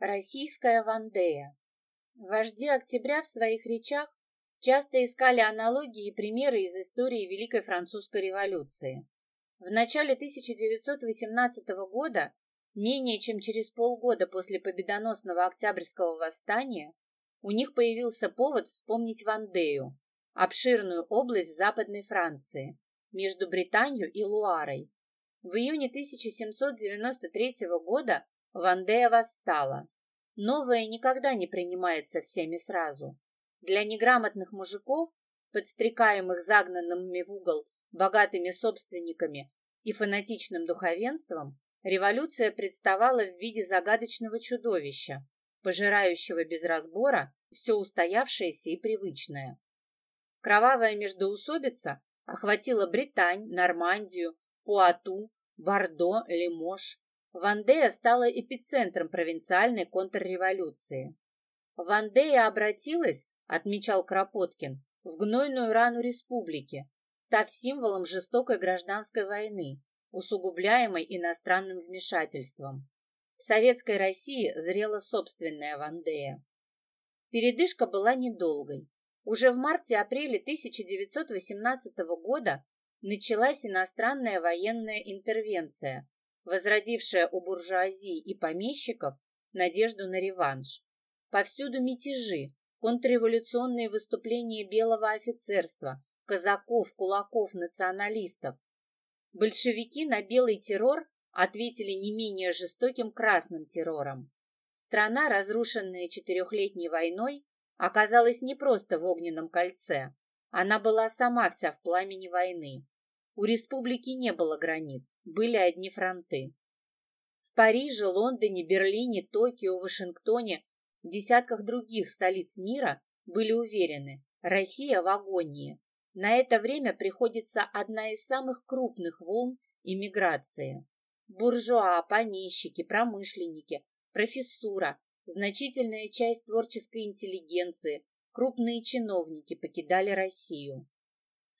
Российская Вандея. Вожди октября в своих речах часто искали аналогии и примеры из истории Великой Французской революции. В начале 1918 года, менее чем через полгода после победоносного Октябрьского восстания, у них появился повод вспомнить Вандею, обширную область Западной Франции, между Британью и Луарой. В июне 1793 года Вандея восстала. Новое никогда не принимается всеми сразу. Для неграмотных мужиков, подстрекаемых загнанными в угол богатыми собственниками и фанатичным духовенством, революция представала в виде загадочного чудовища, пожирающего без разбора все устоявшееся и привычное. Кровавая междоусобица охватила Британь, Нормандию, Пуату, Бордо, Лимож. Вандея стала эпицентром провинциальной контрреволюции. Вандея обратилась, отмечал Кропоткин, в гнойную рану республики, став символом жестокой гражданской войны, усугубляемой иностранным вмешательством. В советской России зрела собственная Вандея. Передышка была недолгой. Уже в марте-апреле 1918 года началась иностранная военная интервенция, возродившая у буржуазии и помещиков надежду на реванш. Повсюду мятежи, контрреволюционные выступления белого офицерства, казаков, кулаков, националистов. Большевики на белый террор ответили не менее жестоким красным террором. Страна, разрушенная четырехлетней войной, оказалась не просто в огненном кольце. Она была сама вся в пламени войны. У республики не было границ, были одни фронты. В Париже, Лондоне, Берлине, Токио, Вашингтоне, в десятках других столиц мира были уверены, Россия в агонии. На это время приходится одна из самых крупных волн иммиграции. Буржуа, помещики, промышленники, профессура, Значительная часть творческой интеллигенции, крупные чиновники покидали Россию.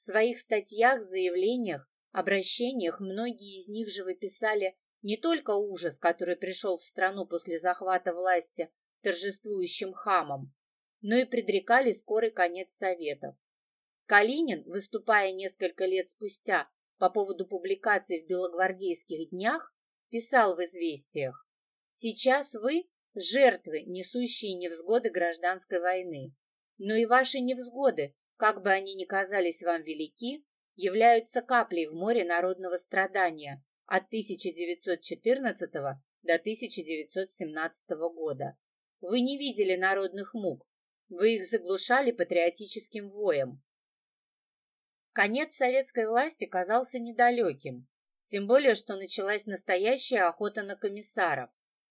В своих статьях, заявлениях, обращениях многие из них же выписали не только ужас, который пришел в страну после захвата власти торжествующим хамом, но и предрекали скорый конец Советов. Калинин, выступая несколько лет спустя по поводу публикаций в «Белогвардейских днях», писал в «Известиях» «Сейчас вы, жертвы, несущие невзгоды гражданской войны. Но и ваши невзгоды, как бы они ни казались вам велики, являются каплей в море народного страдания от 1914 до 1917 года. Вы не видели народных мук, вы их заглушали патриотическим воем. Конец советской власти казался недалеким, тем более, что началась настоящая охота на комиссаров.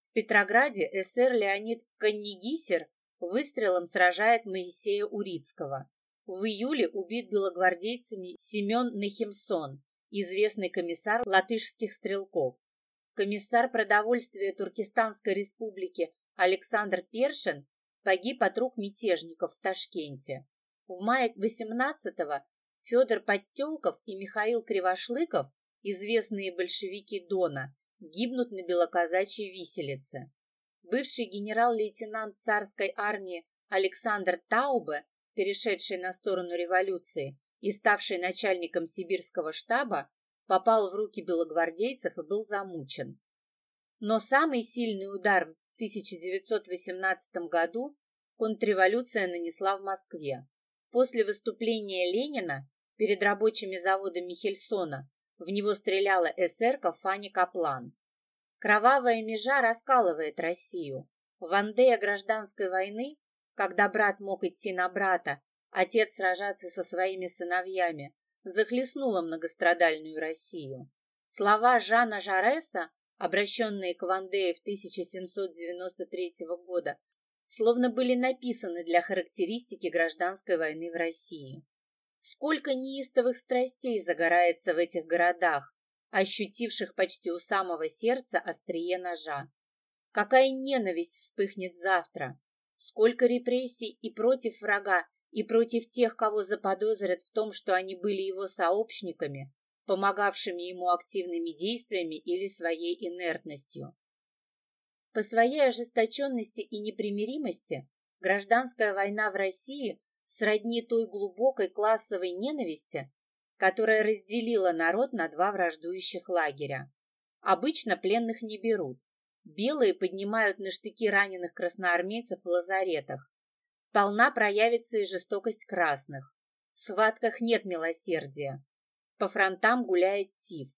В Петрограде эсер Леонид Каннигисер выстрелом сражает Моисея Урицкого. В июле убит белогвардейцами Семен Нехимсон, известный комиссар латышских стрелков. Комиссар продовольствия Туркестанской республики Александр Першин погиб от рук мятежников в Ташкенте. В мае 18-го Федор Подтелков и Михаил Кривошлыков, известные большевики Дона, гибнут на белоказачьей виселице. Бывший генерал-лейтенант царской армии Александр Таубе, перешедший на сторону революции и ставший начальником сибирского штаба, попал в руки белогвардейцев и был замучен. Но самый сильный удар в 1918 году контрреволюция нанесла в Москве. После выступления Ленина перед рабочими заводами Хельсона в него стреляла эсерка Фанни Каплан. Кровавая межа раскалывает Россию. Вандея гражданской войны, когда брат мог идти на брата, отец сражаться со своими сыновьями, захлестнула многострадальную Россию. Слова Жана Жареса, обращенные к Вандее в 1793 года, словно были написаны для характеристики гражданской войны в России. Сколько неистовых страстей загорается в этих городах, ощутивших почти у самого сердца острие ножа. Какая ненависть вспыхнет завтра! Сколько репрессий и против врага, и против тех, кого заподозрят в том, что они были его сообщниками, помогавшими ему активными действиями или своей инертностью. По своей ожесточенности и непримиримости гражданская война в России сродни той глубокой классовой ненависти, которая разделила народ на два враждующих лагеря. Обычно пленных не берут. Белые поднимают на штыки раненых красноармейцев в лазаретах. Сполна проявится и жестокость красных. В схватках нет милосердия. По фронтам гуляет тиф.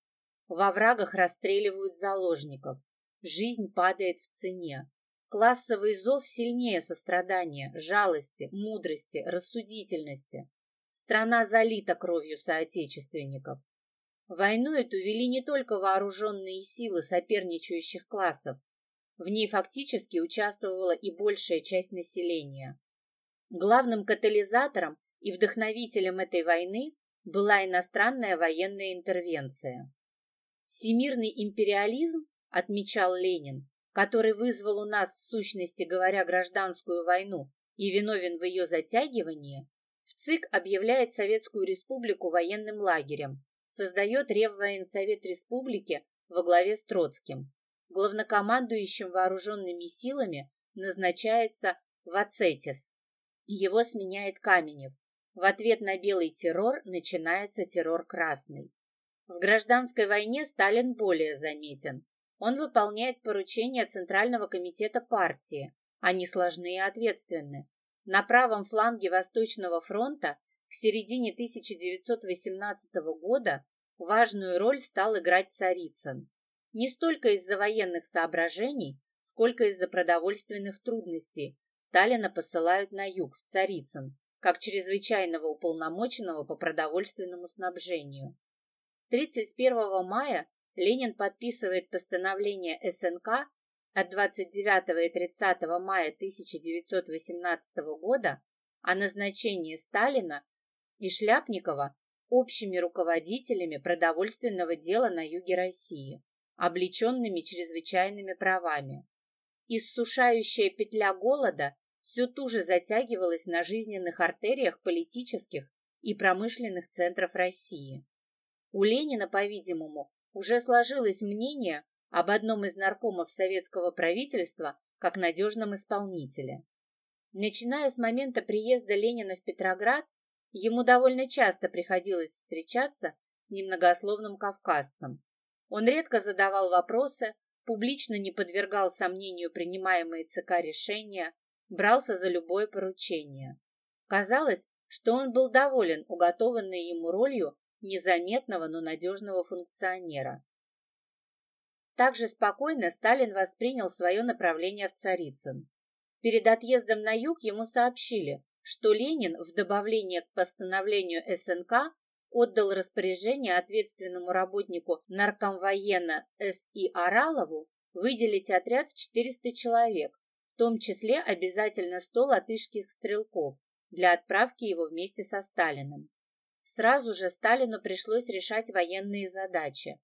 Во врагах расстреливают заложников. Жизнь падает в цене. Классовый зов сильнее сострадания, жалости, мудрости, рассудительности. Страна залита кровью соотечественников. Войну эту вели не только вооруженные силы соперничающих классов. В ней фактически участвовала и большая часть населения. Главным катализатором и вдохновителем этой войны была иностранная военная интервенция. Всемирный империализм, отмечал Ленин, который вызвал у нас в сущности говоря гражданскую войну и виновен в ее затягивании, в ЦИК объявляет Советскую Республику военным лагерем, создает Реввоенсовет Республики во главе с Троцким. Главнокомандующим вооруженными силами назначается Вацетис. Его сменяет Каменев. В ответ на белый террор начинается террор красный. В гражданской войне Сталин более заметен. Он выполняет поручения Центрального комитета партии. Они сложны и ответственны. На правом фланге Восточного фронта к середине 1918 года важную роль стал играть Царицын. Не столько из-за военных соображений, сколько из-за продовольственных трудностей Сталина посылают на юг, в Царицын, как чрезвычайного уполномоченного по продовольственному снабжению. 31 мая Ленин подписывает постановление СНК от 29 и 30 мая 1918 года о назначении Сталина и Шляпникова общими руководителями продовольственного дела на юге России, облеченными чрезвычайными правами. Иссушающая петля голода все туже затягивалась на жизненных артериях политических и промышленных центров России. У Ленина, по-видимому, уже сложилось мнение об одном из наркомов советского правительства как надежном исполнителе. Начиная с момента приезда Ленина в Петроград, ему довольно часто приходилось встречаться с немногословным кавказцем. Он редко задавал вопросы, публично не подвергал сомнению принимаемые ЦК решения, брался за любое поручение. Казалось, что он был доволен уготованной ему ролью незаметного, но надежного функционера. Также спокойно Сталин воспринял свое направление в Царицын. Перед отъездом на юг ему сообщили, что Ленин в добавление к постановлению СНК отдал распоряжение ответственному работнику наркомвоена С.И. Оралову выделить отряд в 400 человек, в том числе обязательно 100 латышских стрелков, для отправки его вместе со Сталиным. Сразу же Сталину пришлось решать военные задачи.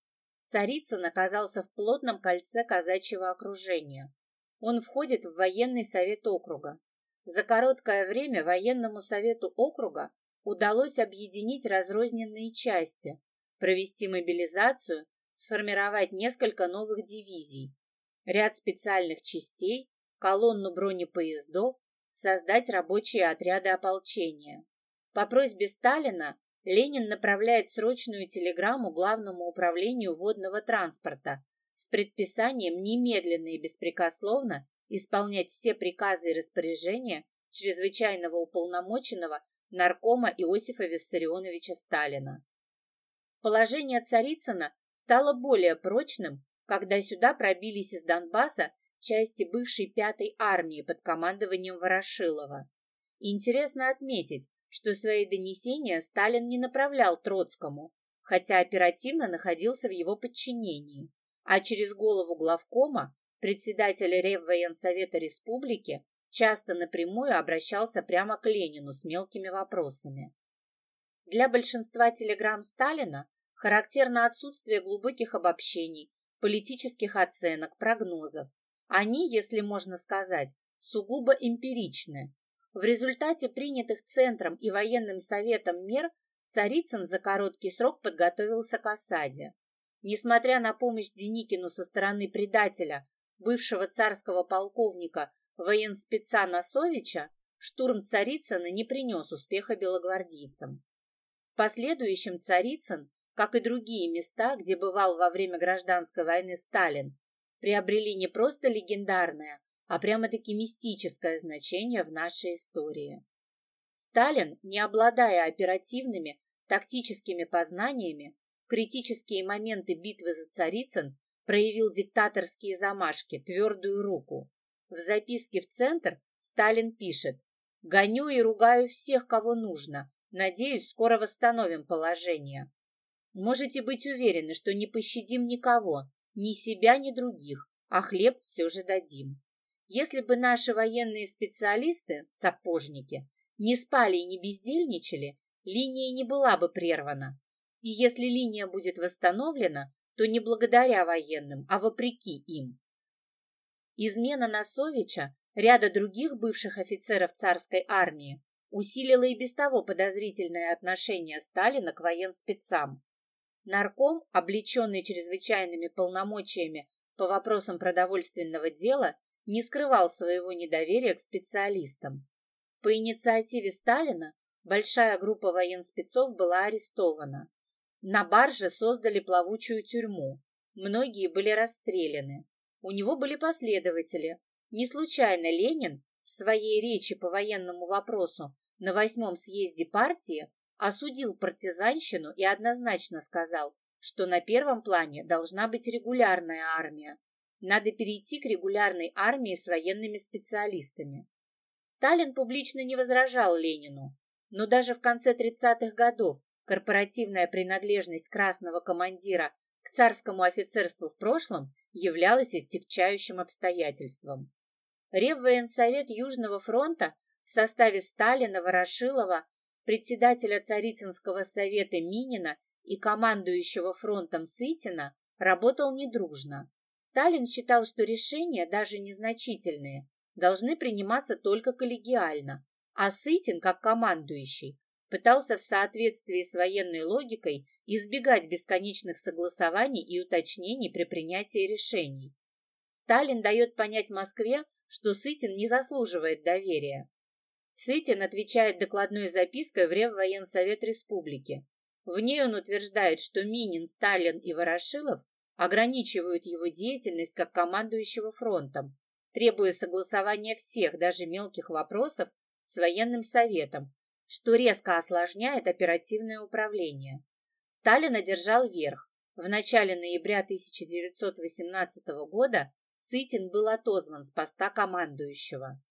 Царицын оказался в плотном кольце казачьего окружения. Он входит в военный совет округа. За короткое время военному совету округа удалось объединить разрозненные части, провести мобилизацию, сформировать несколько новых дивизий, ряд специальных частей, колонну бронепоездов, создать рабочие отряды ополчения. По просьбе Сталина Ленин направляет срочную телеграмму Главному управлению водного транспорта с предписанием немедленно и беспрекословно исполнять все приказы и распоряжения чрезвычайного уполномоченного наркома Иосифа Виссарионовича Сталина. Положение Царицына стало более прочным, когда сюда пробились из Донбасса части бывшей пятой армии под командованием Ворошилова. Интересно отметить, что свои донесения Сталин не направлял Троцкому, хотя оперативно находился в его подчинении, а через голову главкома, председателя Реввоенсовета Республики, часто напрямую обращался прямо к Ленину с мелкими вопросами. Для большинства телеграмм Сталина характерно отсутствие глубоких обобщений, политических оценок, прогнозов. Они, если можно сказать, сугубо эмпиричны, в результате принятых Центром и военным советом мер Царицын за короткий срок подготовился к осаде. Несмотря на помощь Деникину со стороны предателя, бывшего царского полковника военспеца Носовича, штурм Царицына не принес успеха белогвардейцам. В последующем Царицын, как и другие места, где бывал во время гражданской войны Сталин, приобрели не просто легендарное, а прямо-таки мистическое значение в нашей истории. Сталин, не обладая оперативными, тактическими познаниями, критические моменты битвы за Царицын проявил диктаторские замашки, твердую руку. В записке в центр Сталин пишет «Гоню и ругаю всех, кого нужно. Надеюсь, скоро восстановим положение. Можете быть уверены, что не пощадим никого, ни себя, ни других, а хлеб все же дадим. Если бы наши военные специалисты, сапожники, не спали и не бездельничали, линия не была бы прервана. И если линия будет восстановлена, то не благодаря военным, а вопреки им. Измена Носовича, ряда других бывших офицеров царской армии, усилила и без того подозрительное отношение Сталина к военспецам. Нарком, облеченный чрезвычайными полномочиями по вопросам продовольственного дела, не скрывал своего недоверия к специалистам. По инициативе Сталина большая группа военспецов была арестована. На барже создали плавучую тюрьму. Многие были расстреляны. У него были последователи. Не случайно Ленин в своей речи по военному вопросу на восьмом съезде партии осудил партизанщину и однозначно сказал, что на первом плане должна быть регулярная армия. Надо перейти к регулярной армии с военными специалистами. Сталин публично не возражал Ленину, но даже в конце 30-х годов корпоративная принадлежность красного командира к царскому офицерству в прошлом являлась истекчающим обстоятельством. Реввоенсовет Южного фронта в составе Сталина, Ворошилова, председателя Царицынского совета Минина и командующего фронтом Сытина работал недружно. Сталин считал, что решения, даже незначительные, должны приниматься только коллегиально, а Сытин, как командующий, пытался в соответствии с военной логикой избегать бесконечных согласований и уточнений при принятии решений. Сталин дает понять Москве, что Сытин не заслуживает доверия. Сытин отвечает докладной запиской в Реввоенсовет Республики. В ней он утверждает, что Минин, Сталин и Ворошилов ограничивают его деятельность как командующего фронтом, требуя согласования всех, даже мелких вопросов, с военным советом, что резко осложняет оперативное управление. Сталин одержал верх. В начале ноября 1918 года Сытин был отозван с поста командующего.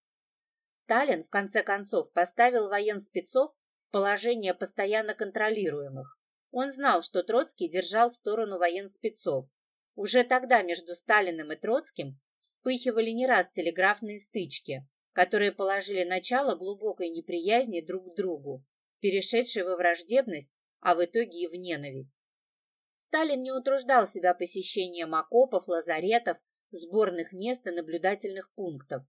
Сталин, в конце концов, поставил военспецов в положение постоянно контролируемых. Он знал, что Троцкий держал сторону военспецов. Уже тогда между Сталиным и Троцким вспыхивали не раз телеграфные стычки, которые положили начало глубокой неприязни друг к другу, перешедшей во враждебность а в итоге и в ненависть. Сталин не утруждал себя посещением окопов, лазаретов, сборных мест и наблюдательных пунктов.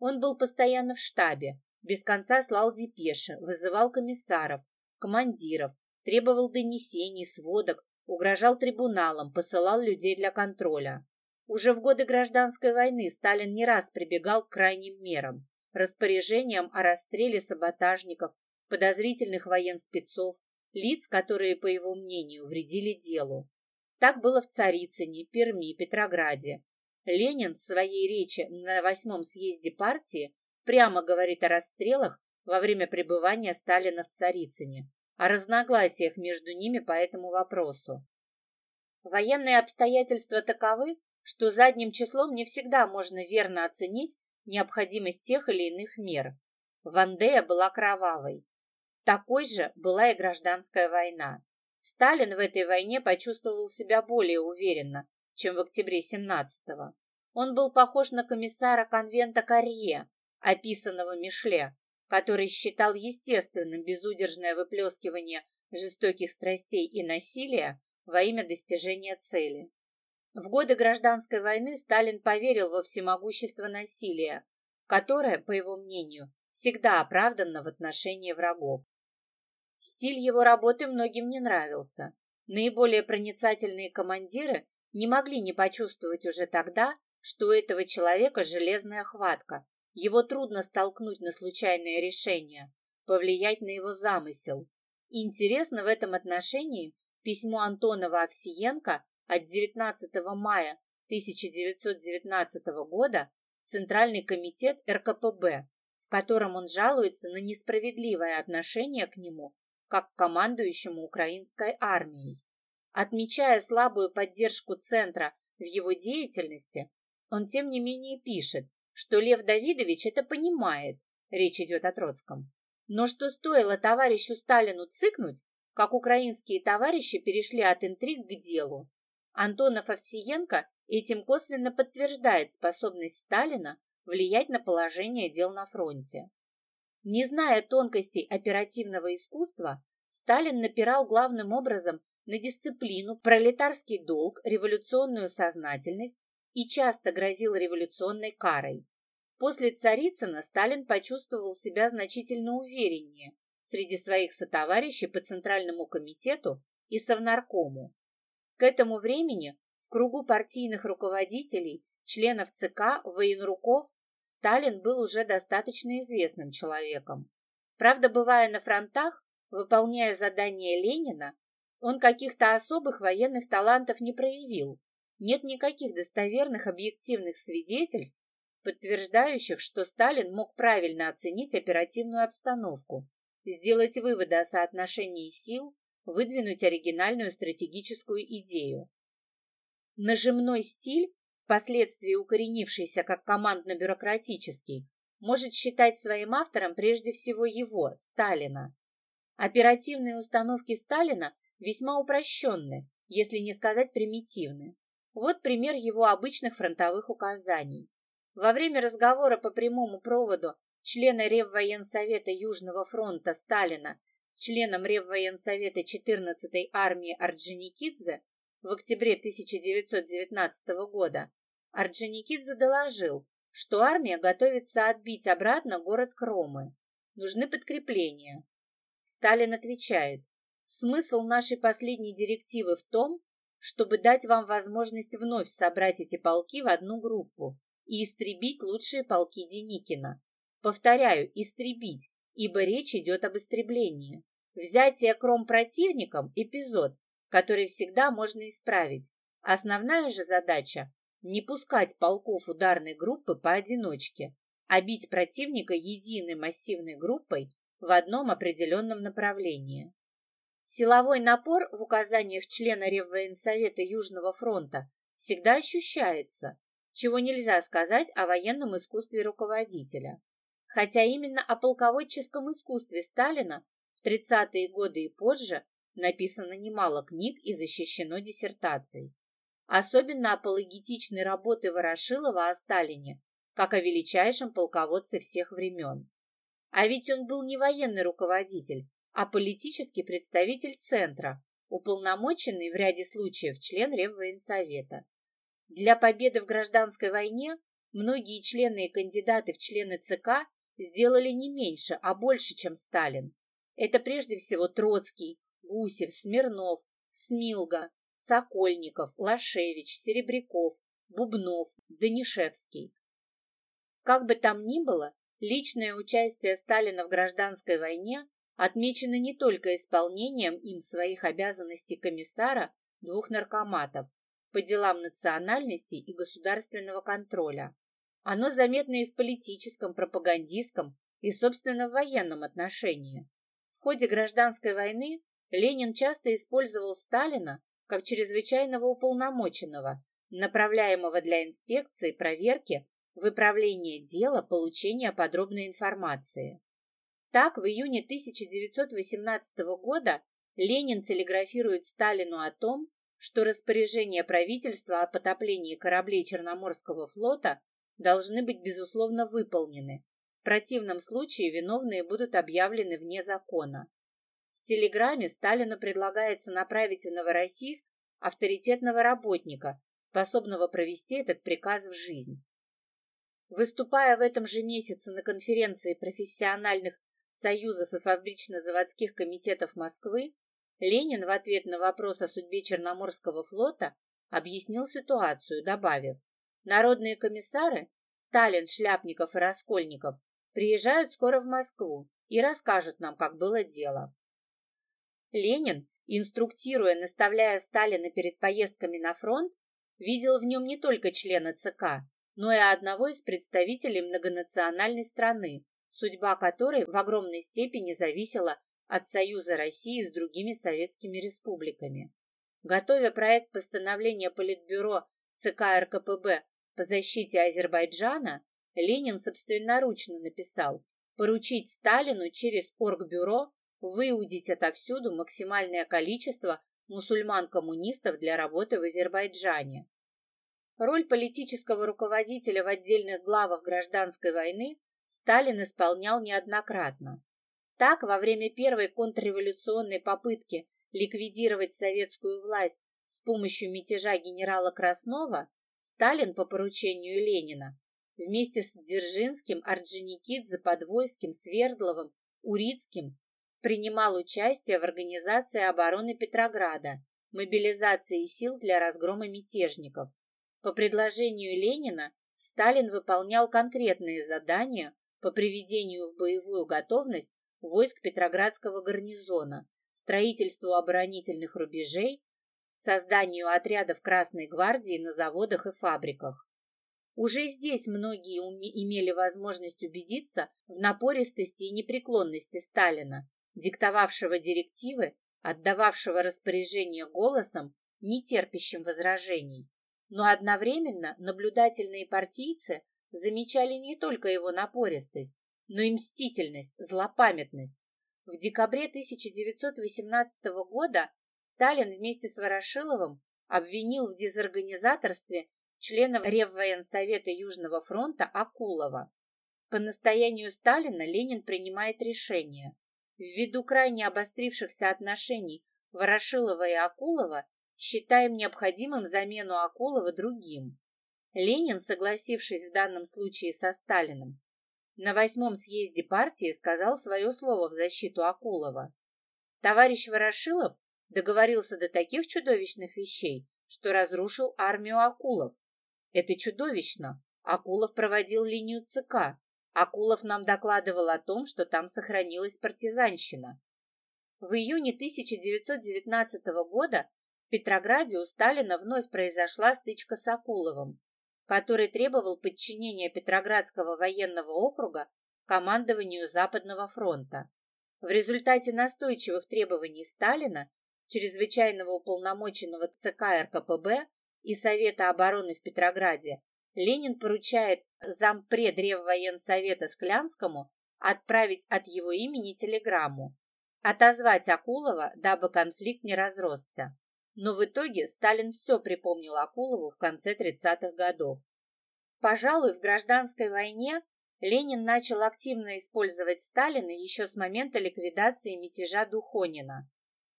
Он был постоянно в штабе, без конца слал депеши, вызывал комиссаров, командиров, требовал донесений, сводок, угрожал трибуналам, посылал людей для контроля. Уже в годы гражданской войны Сталин не раз прибегал к крайним мерам, распоряжениям о расстреле саботажников, подозрительных военспецов, лиц, которые, по его мнению, вредили делу. Так было в Царицыне, Перми, Петрограде. Ленин в своей речи на восьмом съезде партии прямо говорит о расстрелах во время пребывания Сталина в Царицыне, о разногласиях между ними по этому вопросу. Военные обстоятельства таковы, что задним числом не всегда можно верно оценить необходимость тех или иных мер. Вандея была кровавой. Такой же была и гражданская война. Сталин в этой войне почувствовал себя более уверенно, чем в октябре 17-го. Он был похож на комиссара конвента Карье, описанного Мишле, который считал естественным безудержное выплескивание жестоких страстей и насилия во имя достижения цели. В годы гражданской войны Сталин поверил во всемогущество насилия, которое, по его мнению, всегда оправданно в отношении врагов. Стиль его работы многим не нравился. Наиболее проницательные командиры не могли не почувствовать уже тогда, что у этого человека железная хватка. Его трудно столкнуть на случайное решение, повлиять на его замысел. интересно в этом отношении письмо Антонова Овсиенко от 19 мая 1919 года в Центральный комитет РКПБ, в котором он жалуется на несправедливое отношение к нему как к командующему украинской армией. Отмечая слабую поддержку Центра в его деятельности, он тем не менее пишет, что Лев Давидович это понимает, речь идет о Троцком, но что стоило товарищу Сталину цыкнуть, как украинские товарищи перешли от интриг к делу. Антонов Овсиенко этим косвенно подтверждает способность Сталина влиять на положение дел на фронте. Не зная тонкостей оперативного искусства, Сталин напирал главным образом на дисциплину, пролетарский долг, революционную сознательность и часто грозил революционной карой. После Царицына Сталин почувствовал себя значительно увереннее среди своих сотоварищей по Центральному комитету и Совнаркому. К этому времени в кругу партийных руководителей, членов ЦК, военруков Сталин был уже достаточно известным человеком. Правда, бывая на фронтах, выполняя задания Ленина, он каких-то особых военных талантов не проявил. Нет никаких достоверных объективных свидетельств, подтверждающих, что Сталин мог правильно оценить оперативную обстановку, сделать выводы о соотношении сил, выдвинуть оригинальную стратегическую идею. Нажимной стиль впоследствии укоренившийся как командно-бюрократический, может считать своим автором прежде всего его, Сталина. Оперативные установки Сталина весьма упрощенны, если не сказать примитивны. Вот пример его обычных фронтовых указаний. Во время разговора по прямому проводу члена Реввоенсовета Южного фронта Сталина с членом Реввоенсовета 14-й армии Орджоникидзе в октябре 1919 года Орджоникидзе доложил, что армия готовится отбить обратно город Кромы. Нужны подкрепления. Сталин отвечает, смысл нашей последней директивы в том, чтобы дать вам возможность вновь собрать эти полки в одну группу и истребить лучшие полки Деникина. Повторяю, истребить, ибо речь идет об истреблении. Взятие кром противником – эпизод, который всегда можно исправить. Основная же задача – не пускать полков ударной группы поодиночке, а бить противника единой массивной группой в одном определенном направлении. Силовой напор в указаниях члена Реввоенсовета Южного фронта всегда ощущается, чего нельзя сказать о военном искусстве руководителя. Хотя именно о полководческом искусстве Сталина в 30-е годы и позже Написано немало книг и защищено диссертацией. Особенно апологетичной работы Ворошилова о Сталине, как о величайшем полководце всех времен. А ведь он был не военный руководитель, а политический представитель Центра, уполномоченный в ряде случаев член Реввоенсовета. Для победы в гражданской войне многие члены и кандидаты в члены ЦК сделали не меньше, а больше, чем Сталин. Это прежде всего Троцкий, Гусев, Смирнов, Смилга, Сокольников, Лашевич, Серебряков, Бубнов, Данишевский. Как бы там ни было, личное участие Сталина в гражданской войне отмечено не только исполнением им своих обязанностей комиссара двух наркоматов по делам национальности и государственного контроля. Оно заметно и в политическом, пропагандистском и, собственно, в военном отношении. В ходе гражданской войны Ленин часто использовал Сталина как чрезвычайного уполномоченного, направляемого для инспекции, проверки, выправления дела, получения подробной информации. Так, в июне 1918 года Ленин телеграфирует Сталину о том, что распоряжения правительства о потоплении кораблей Черноморского флота должны быть безусловно выполнены. В противном случае виновные будут объявлены вне закона. В телеграмме Сталину предлагается направить в Новороссийск авторитетного работника, способного провести этот приказ в жизнь. Выступая в этом же месяце на конференции профессиональных союзов и фабрично-заводских комитетов Москвы, Ленин в ответ на вопрос о судьбе Черноморского флота объяснил ситуацию, добавив, Народные комиссары, Сталин, Шляпников и Раскольников, приезжают скоро в Москву и расскажут нам, как было дело. Ленин, инструктируя, наставляя Сталина перед поездками на фронт, видел в нем не только члена ЦК, но и одного из представителей многонациональной страны, судьба которой в огромной степени зависела от союза России с другими советскими республиками. Готовя проект постановления Политбюро ЦК РКПБ по защите Азербайджана, Ленин собственноручно написал поручить Сталину через Оргбюро выудить отовсюду максимальное количество мусульман-коммунистов для работы в Азербайджане. Роль политического руководителя в отдельных главах гражданской войны Сталин исполнял неоднократно. Так, во время первой контрреволюционной попытки ликвидировать советскую власть с помощью мятежа генерала Краснова, Сталин по поручению Ленина вместе с Дзержинским, Орджоникидзе, Подвойским, Свердловым, Урицким принимал участие в организации обороны Петрограда, мобилизации сил для разгрома мятежников. По предложению Ленина Сталин выполнял конкретные задания по приведению в боевую готовность войск Петроградского гарнизона, строительству оборонительных рубежей, созданию отрядов Красной гвардии на заводах и фабриках. Уже здесь многие имели возможность убедиться в напористости и непреклонности Сталина, диктовавшего директивы, отдававшего распоряжение голосом, не терпящим возражений. Но одновременно наблюдательные партийцы замечали не только его напористость, но и мстительность, злопамятность. В декабре 1918 года Сталин вместе с Ворошиловым обвинил в дезорганизаторстве члена Реввоенсовета Южного фронта Акулова. По настоянию Сталина Ленин принимает решение. Ввиду крайне обострившихся отношений Ворошилова и Акулова считаем необходимым замену Акулова другим. Ленин, согласившись в данном случае со Сталиным, на восьмом съезде партии сказал свое слово в защиту Акулова. Товарищ Ворошилов договорился до таких чудовищных вещей, что разрушил армию Акулов. Это чудовищно. Акулов проводил линию ЦК. Акулов нам докладывал о том, что там сохранилась партизанщина. В июне 1919 года в Петрограде у Сталина вновь произошла стычка с Акуловым который требовал подчинения Петроградского военного округа командованию Западного фронта. В результате настойчивых требований Сталина, чрезвычайного уполномоченного ЦК РКПБ и Совета обороны в Петрограде, Ленин поручает зампред Реввоенсовета Склянскому отправить от его имени телеграмму, отозвать Акулова, дабы конфликт не разросся. Но в итоге Сталин все припомнил Акулову в конце 30-х годов. Пожалуй, в гражданской войне Ленин начал активно использовать Сталина еще с момента ликвидации мятежа Духонина.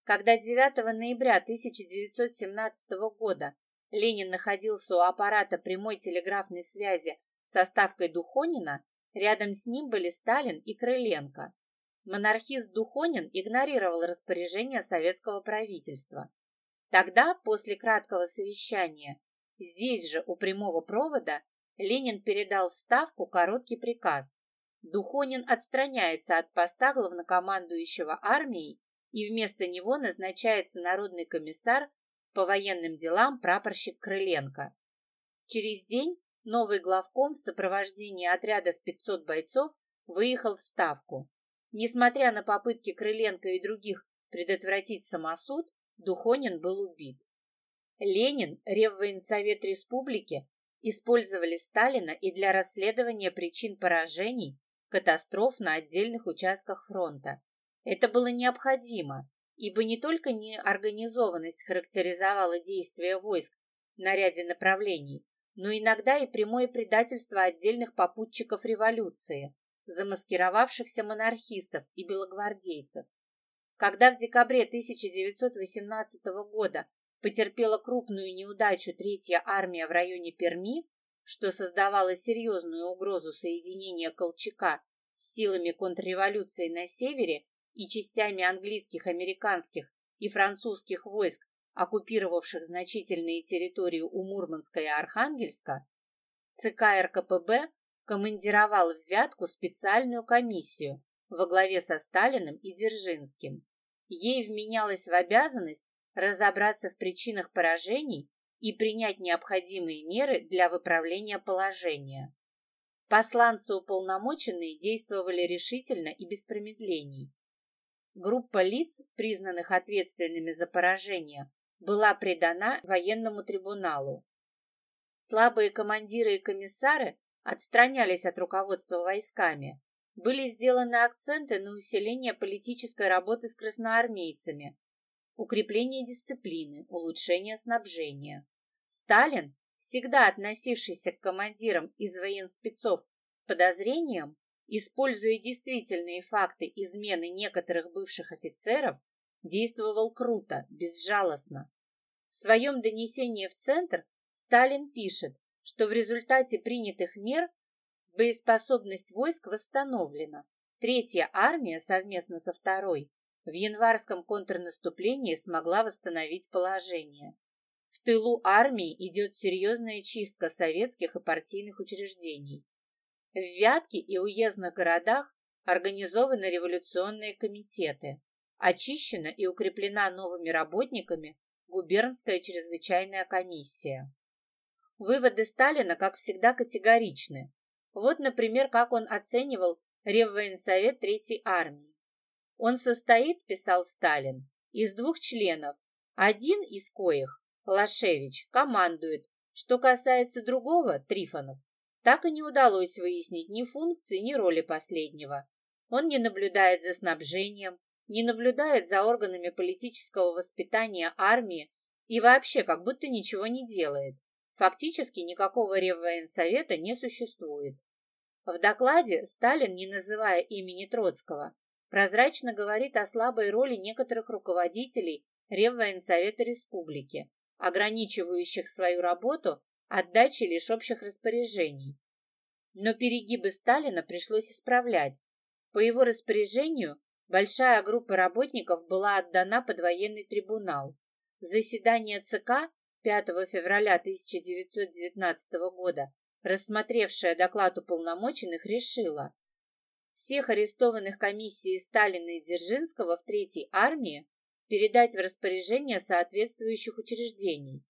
Когда 9 ноября 1917 года Ленин находился у аппарата прямой телеграфной связи со ставкой Духонина, рядом с ним были Сталин и Крыленко. Монархист Духонин игнорировал распоряжение советского правительства. Тогда, после краткого совещания, здесь же у прямого провода, Ленин передал в Ставку короткий приказ. Духонин отстраняется от поста главнокомандующего армией и вместо него назначается народный комиссар по военным делам прапорщик Крыленко. Через день новый главком в сопровождении отрядов 500 бойцов выехал в Ставку. Несмотря на попытки Крыленко и других предотвратить самосуд, Духонин был убит. Ленин, Реввоенсовет Республики использовали Сталина и для расследования причин поражений, катастроф на отдельных участках фронта. Это было необходимо, ибо не только неорганизованность характеризовала действия войск на ряде направлений, но иногда и прямое предательство отдельных попутчиков революции, замаскировавшихся монархистов и белогвардейцев. Когда в декабре 1918 года потерпела крупную неудачу Третья армия в районе Перми, что создавало серьезную угрозу соединения Колчака с силами контрреволюции на севере и частями английских, американских и французских войск, оккупировавших значительные территории у Мурманска и Архангельска, ЦК РКПБ командировал в Вятку специальную комиссию во главе со Сталиным и Дзержинским. Ей вменялось в обязанность разобраться в причинах поражений и принять необходимые меры для выправления положения. Посланцы уполномоченные действовали решительно и без промедлений. Группа лиц, признанных ответственными за поражение, была предана военному трибуналу. Слабые командиры и комиссары отстранялись от руководства войсками. Были сделаны акценты на усиление политической работы с красноармейцами, укрепление дисциплины, улучшение снабжения. Сталин, всегда относившийся к командирам из военспецов с подозрением, используя действительные факты измены некоторых бывших офицеров, действовал круто, безжалостно. В своем донесении в Центр Сталин пишет, что в результате принятых мер боеспособность войск восстановлена. Третья армия совместно со второй в январском контрнаступлении смогла восстановить положение. В тылу армии идет серьезная чистка советских и партийных учреждений. В Вятке и уездных городах организованы революционные комитеты. Очищена и укреплена новыми работниками губернская чрезвычайная комиссия. Выводы Сталина, как всегда, категоричны. Вот, например, как он оценивал Реввоенсовет Третьей армии. Он состоит, писал Сталин, из двух членов, один из коих, Лашевич, командует. Что касается другого, Трифонов, так и не удалось выяснить ни функции, ни роли последнего. Он не наблюдает за снабжением, не наблюдает за органами политического воспитания армии и вообще как будто ничего не делает. Фактически никакого Реввоенсовета не существует. В докладе Сталин, не называя имени Троцкого, прозрачно говорит о слабой роли некоторых руководителей Реввоенсовета Республики, ограничивающих свою работу отдачей лишь общих распоряжений. Но перегибы Сталина пришлось исправлять. По его распоряжению большая группа работников была отдана под военный трибунал. Заседание ЦК 5 февраля 1919 года, рассмотревшее доклад уполномоченных, решила всех арестованных комиссией Сталина и Дзержинского в Третьей армии передать в распоряжение соответствующих учреждений.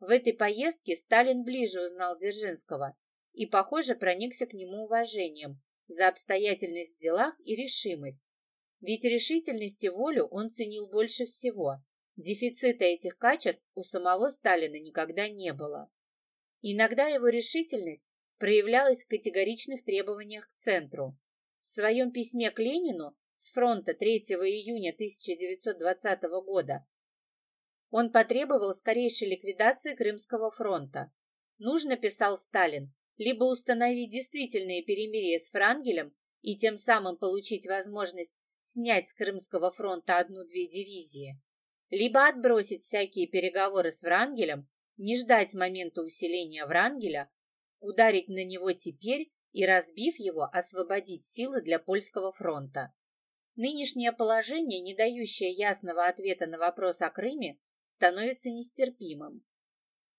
В этой поездке Сталин ближе узнал Дзержинского и, похоже, проникся к нему уважением за обстоятельность в делах и решимость. Ведь решительность и волю он ценил больше всего. Дефицита этих качеств у самого Сталина никогда не было. Иногда его решительность проявлялась в категоричных требованиях к центру. В своем письме к Ленину с фронта 3 июня 1920 года он потребовал скорейшей ликвидации Крымского фронта. Нужно, писал Сталин, либо установить действительные перемирия с Франгелем и тем самым получить возможность снять с Крымского фронта одну-две дивизии, либо отбросить всякие переговоры с Врангелем, не ждать момента усиления Врангеля, ударить на него теперь и, разбив его, освободить силы для польского фронта. Нынешнее положение, не дающее ясного ответа на вопрос о Крыме, становится нестерпимым.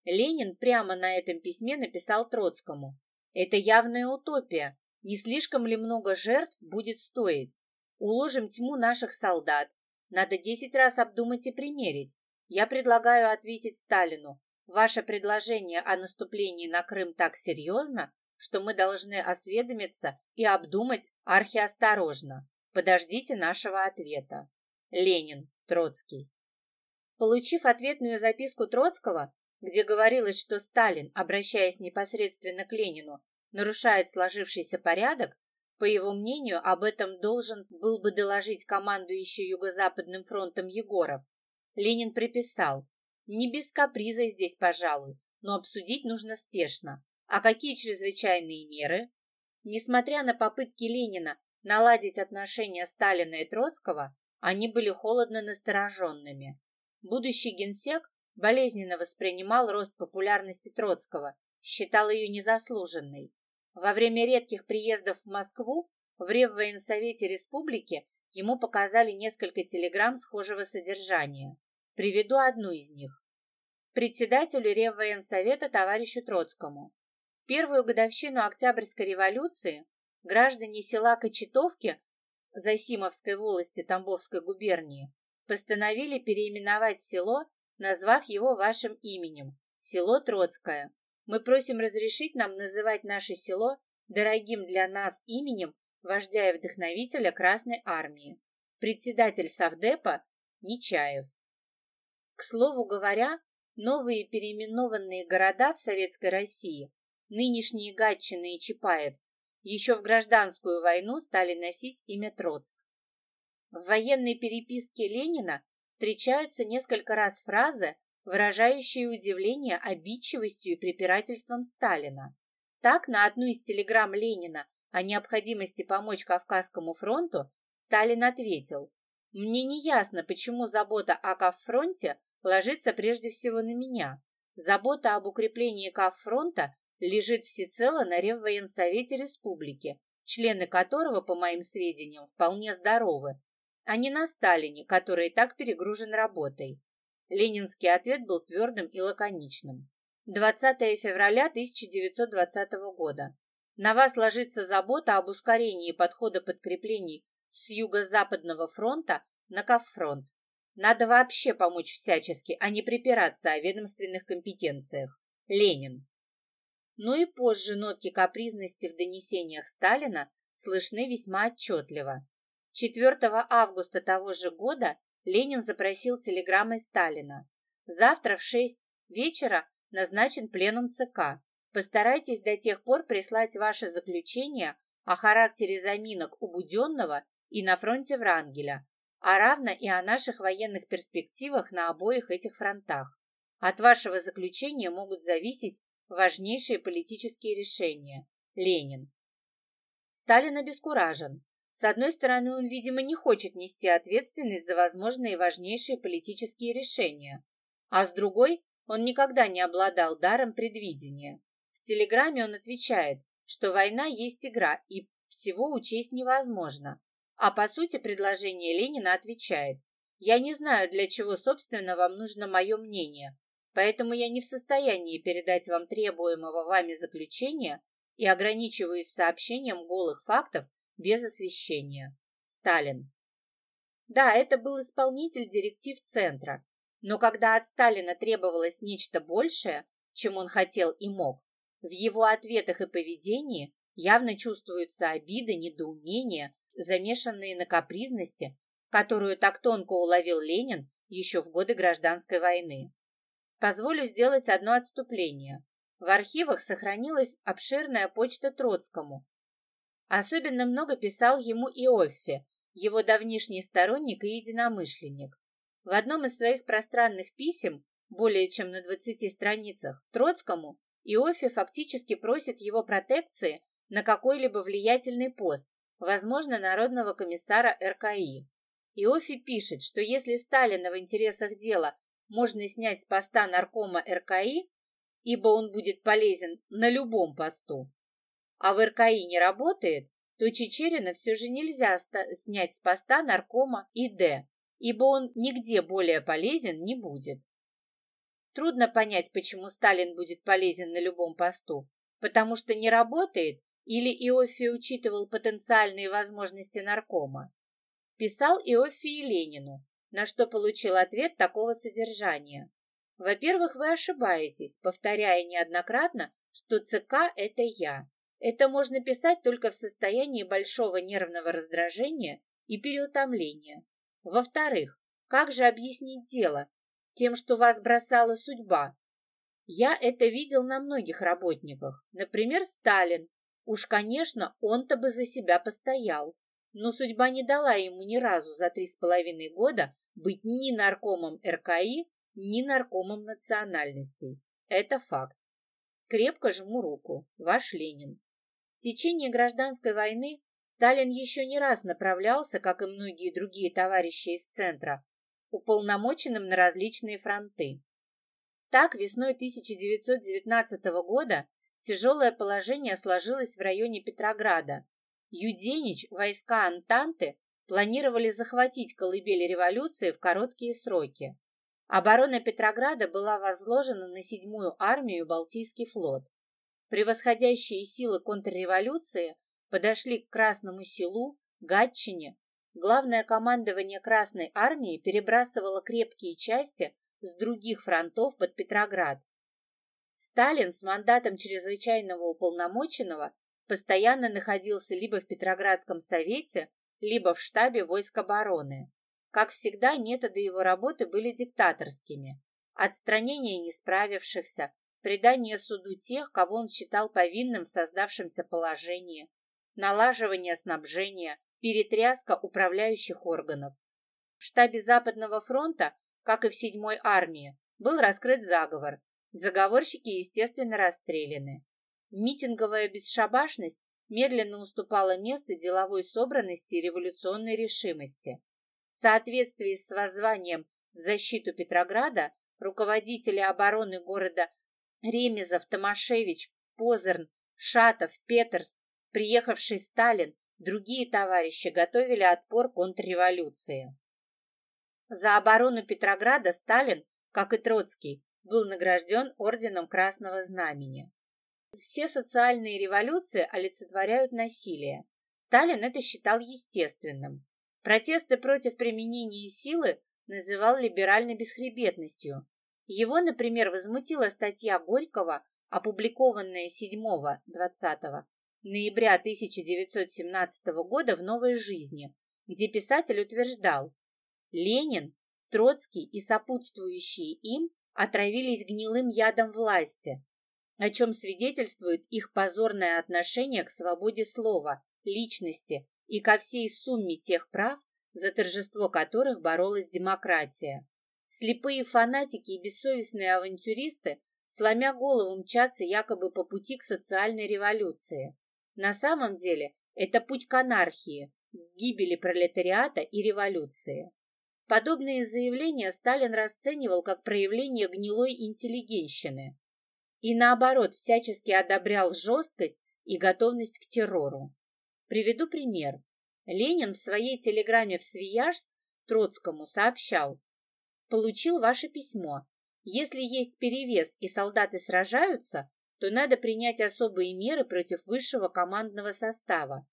Ленин прямо на этом письме написал Троцкому. Это явная утопия. Не слишком ли много жертв будет стоить? Уложим тьму наших солдат, надо десять раз обдумать и примерить. Я предлагаю ответить Сталину. Ваше предложение о наступлении на Крым так серьезно, что мы должны осведомиться и обдумать архиосторожно. Подождите нашего ответа. Ленин, Троцкий. Получив ответную записку Троцкого, где говорилось, что Сталин, обращаясь непосредственно к Ленину, нарушает сложившийся порядок, по его мнению, об этом должен был бы доложить командующий Юго-Западным фронтом Егоров. Ленин приписал, не без каприза здесь, пожалуй, но обсудить нужно спешно. А какие чрезвычайные меры? Несмотря на попытки Ленина наладить отношения Сталина и Троцкого, они были холодно настороженными. Будущий генсек болезненно воспринимал рост популярности Троцкого, считал ее незаслуженной. Во время редких приездов в Москву в Реввоенсовете Республики ему показали несколько телеграмм схожего содержания. Приведу одну из них. Председателю Реввоенсовета товарищу Троцкому. В первую годовщину Октябрьской революции граждане села Кочетовки Засимовской волости Тамбовской губернии постановили переименовать село, назвав его вашим именем – село Троцкое. Мы просим разрешить нам называть наше село дорогим для нас именем вождя и вдохновителя Красной Армии, председатель Совдепа Нечаев. К слову говоря, новые переименованные города в Советской России, нынешние Гатчина и Чапаевск, еще в гражданскую войну стали носить имя Троцк. В военной переписке Ленина встречаются несколько раз фразы, выражающие удивление обидчивостью и препирательством Сталина. Так, на одну из телеграмм Ленина о необходимости помочь Кавказскому фронту Сталин ответил «Мне не ясно, почему забота о Кавфронте ложится прежде всего на меня. Забота об укреплении Кавфронта лежит всецело на Реввоенсовете Республики, члены которого, по моим сведениям, вполне здоровы, а не на Сталине, который и так перегружен работой. Ленинский ответ был твердым и лаконичным. 20 февраля 1920 года. На вас ложится забота об ускорении подхода подкреплений с юго-западного фронта на Кавфронт. Надо вообще помочь всячески, а не припираться о ведомственных компетенциях. Ленин. Но и позже нотки капризности в донесениях Сталина слышны весьма отчетливо. 4 августа того же года Ленин запросил телеграммой Сталина. Завтра в 6 вечера назначен пленум ЦК. Постарайтесь до тех пор прислать ваше заключение о характере заминок у Буденного и на фронте Врангеля, а равно и о наших военных перспективах на обоих этих фронтах. От вашего заключения могут зависеть важнейшие политические решения. Ленин. Сталин обескуражен. С одной стороны, он, видимо, не хочет нести ответственность за возможные важнейшие политические решения, а с другой, он никогда не обладал даром предвидения. В телеграмме он отвечает, что война есть игра и всего учесть невозможно. А по сути предложение Ленина отвечает, «Я не знаю, для чего, собственно, вам нужно мое мнение, поэтому я не в состоянии передать вам требуемого вами заключения и ограничиваюсь сообщением голых фактов без освещения. Сталин. Да, это был исполнитель директив Центра, но когда от Сталина требовалось нечто большее, чем он хотел и мог, в его ответах и поведении явно чувствуются обиды, недоумения, замешанные на капризности, которую так тонко уловил Ленин еще в годы гражданской войны. Позволю сделать одно отступление. В архивах сохранилась обширная почта Троцкому. Особенно много писал ему Иоффе, его давнишний сторонник и единомышленник. В одном из своих пространных писем, более чем на 20 страницах, Троцкому Иоффе фактически просит его протекции на какой-либо влиятельный пост, возможно, народного комиссара РКИ. Иоффе пишет, что если Сталина в интересах дела можно снять с поста наркома РКИ, ибо он будет полезен на любом посту, а в РКИ не работает, то Чечерина все же нельзя снять с поста наркома ИД, ибо он нигде более полезен не будет. Трудно понять, почему Сталин будет полезен на любом посту, потому что не работает или Иоффи учитывал потенциальные возможности наркома. Писал Иоффи и Ленину, на что получил ответ такого содержания. Во-первых, вы ошибаетесь, повторяя неоднократно, что ЦК – это я. Это можно писать только в состоянии большого нервного раздражения и переутомления. Во-вторых, как же объяснить дело? Тем, что вас бросала судьба. Я это видел на многих работниках. Например, Сталин. Уж, конечно, он-то бы за себя постоял но судьба не дала ему ни разу за три с половиной года быть ни наркомом РКИ, ни наркомом национальностей. Это факт. Крепко жму руку. Ваш Ленин. Течение гражданской войны Сталин еще не раз направлялся, как и многие другие товарищи из Центра, уполномоченным на различные фронты. Так, весной 1919 года тяжелое положение сложилось в районе Петрограда, Юденич, войска Антанты планировали захватить колыбель революции в короткие сроки. Оборона Петрограда была возложена на седьмую армию и Балтийский флот. Превосходящие силы контрреволюции, подошли к Красному селу, Гатчине. Главное командование Красной армии перебрасывало крепкие части с других фронтов под Петроград. Сталин с мандатом чрезвычайного уполномоченного постоянно находился либо в Петроградском совете, либо в штабе войск обороны. Как всегда, методы его работы были диктаторскими. Отстранение не справившихся, предание суду тех, кого он считал повинным в создавшемся положении, налаживание снабжения, перетряска управляющих органов. В штабе Западного фронта, как и в 7-й армии, был раскрыт заговор. Заговорщики, естественно, расстреляны. Митинговая бесшабашность медленно уступала место деловой собранности и революционной решимости. В соответствии с воззванием в защиту Петрограда руководители обороны города Ремезов, Томашевич, Позерн, Шатов, Петерс, приехавший Сталин, другие товарищи готовили отпор контрреволюции. За оборону Петрограда Сталин, как и Троцкий, был награжден орденом Красного Знамени. Все социальные революции олицетворяют насилие. Сталин это считал естественным. Протесты против применения силы называл либеральной бесхребетностью. Его, например, возмутила статья Горького, опубликованная 7-20 ноября 1917 года в «Новой жизни», где писатель утверждал, Ленин, Троцкий и сопутствующие им отравились гнилым ядом власти, о чем свидетельствует их позорное отношение к свободе слова, личности и ко всей сумме тех прав, за торжество которых боролась демократия. Слепые фанатики и бессовестные авантюристы, сломя голову, мчатся якобы по пути к социальной революции. На самом деле это путь к анархии, к гибели пролетариата и революции. Подобные заявления Сталин расценивал как проявление гнилой интеллигенщины и, наоборот, всячески одобрял жесткость и готовность к террору. Приведу пример. Ленин в своей телеграмме в Свияжск Троцкому сообщал «Получил ваше письмо. Если есть перевес и солдаты сражаются, то надо принять особые меры против высшего командного состава.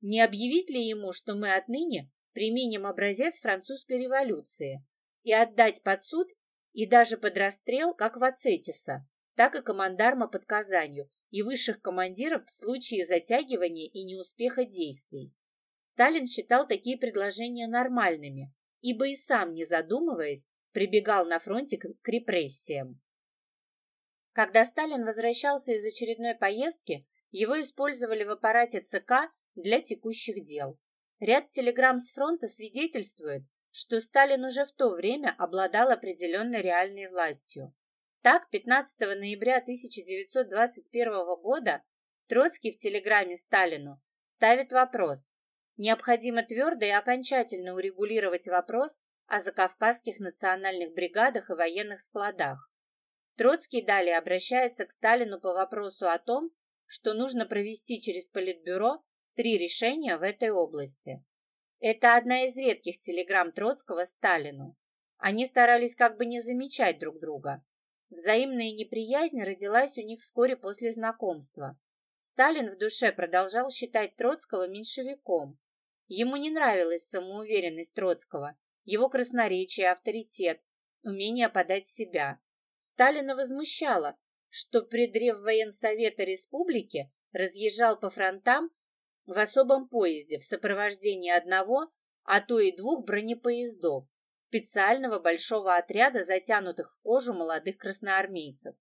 Не объявить ли ему, что мы отныне применим образец французской революции и отдать под суд и даже под расстрел как Вацетиса, так и командарма под Казанью и высших командиров в случае затягивания и неуспеха действий. Сталин считал такие предложения нормальными, ибо и сам, не задумываясь, прибегал на фронте к репрессиям. Когда Сталин возвращался из очередной поездки, его использовали в аппарате ЦК для текущих дел. Ряд телеграмм с фронта свидетельствует, что Сталин уже в то время обладал определенной реальной властью. Так, 15 ноября 1921 года Троцкий в телеграмме Сталину ставит вопрос «Необходимо твердо и окончательно урегулировать вопрос о закавказских национальных бригадах и военных складах». Троцкий далее обращается к Сталину по вопросу о том, что нужно провести через Политбюро три решения в этой области. Это одна из редких телеграмм Троцкого Сталину. Они старались как бы не замечать друг друга. Взаимная неприязнь родилась у них вскоре после знакомства. Сталин в душе продолжал считать Троцкого меньшевиком. Ему не нравилась самоуверенность Троцкого, его красноречие, авторитет, умение подать себя. Сталина возмущало, что предреввоенсовета республики разъезжал по фронтам в особом поезде в сопровождении одного, а то и двух бронепоездов, специального большого отряда, затянутых в кожу молодых красноармейцев.